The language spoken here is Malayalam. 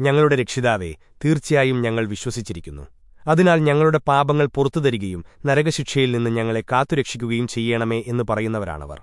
ഞങ്ങളുടെ രക്ഷിതാവേ തീർച്ചയായും ഞങ്ങൾ വിശ്വസിച്ചിരിക്കുന്നു. അതിനാൽ ഞങ്ങളുടെ പാപങ്ങൾ പുറത്തു തരികയും നരകശിക്ഷയിൽ നിന്ന് ഞങ്ങളെ കാത്തുരക്ഷിക്കുകയും ചെയ്യണമേ എന്ന് പറയുന്നവരാണവർ.